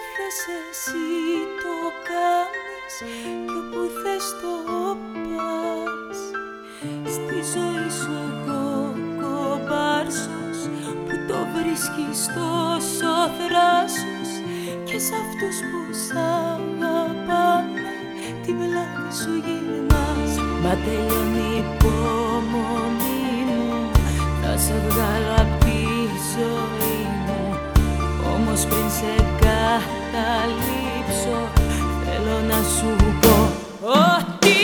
Ό,τι θες εσύ το κάνεις Κι όπου θες το πας. Στη ζωή σου εγώ κομπάρσος Που το βρίσκεις τόσο θράσος Και σε αυτούς που σ' αγαπάνε Την πλάτη σου γυρνάς. Μα τελειώνει η υπομονή μου Θα σε βγάλω απ' τη ζωή. μου Όμως πριν σε καταλήψω Θέλω να σου πω Ότι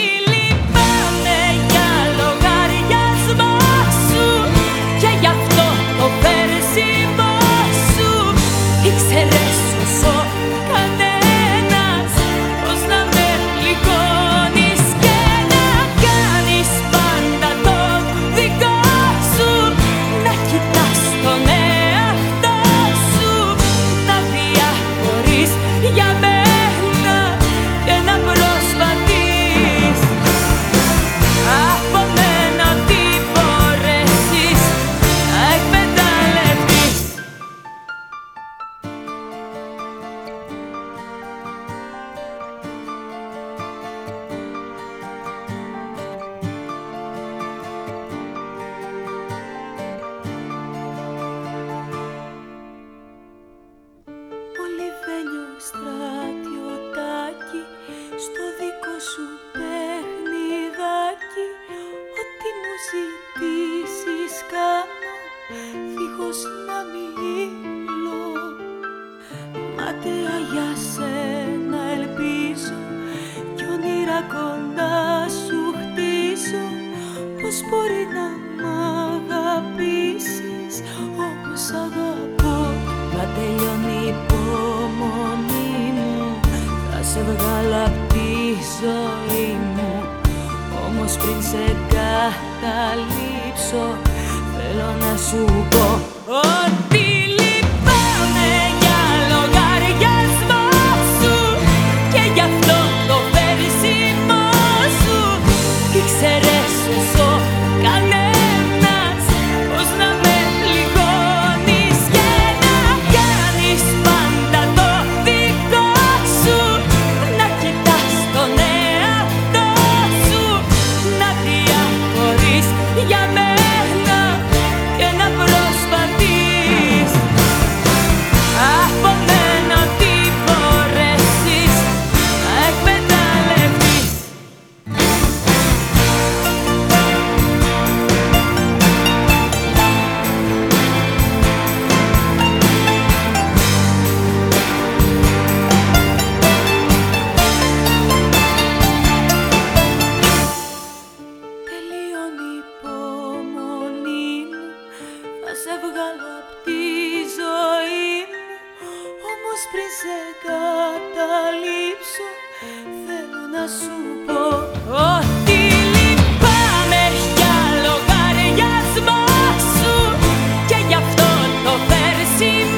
δίχως να μιλώ Μάταια για σένα ελπίζω κι όνειρα κοντά σου χτίζω. Πώς μπορεί να μ' αγαπήσεις όπως αγαπώ. Μα τελειώνει η υπομονή μου. Θα σε βγάλω απ' τη ζωή μου. Όμως πριν σε καταλήψω Θέλω να σου πω ότι σε βγάλω απ' τη ζωή. Μου Όμως πριν σε καταλήψω Θέλω να σου πω ότι λυπάμαι για λογαριασμό σου. Και γι' αυτό το περσίμο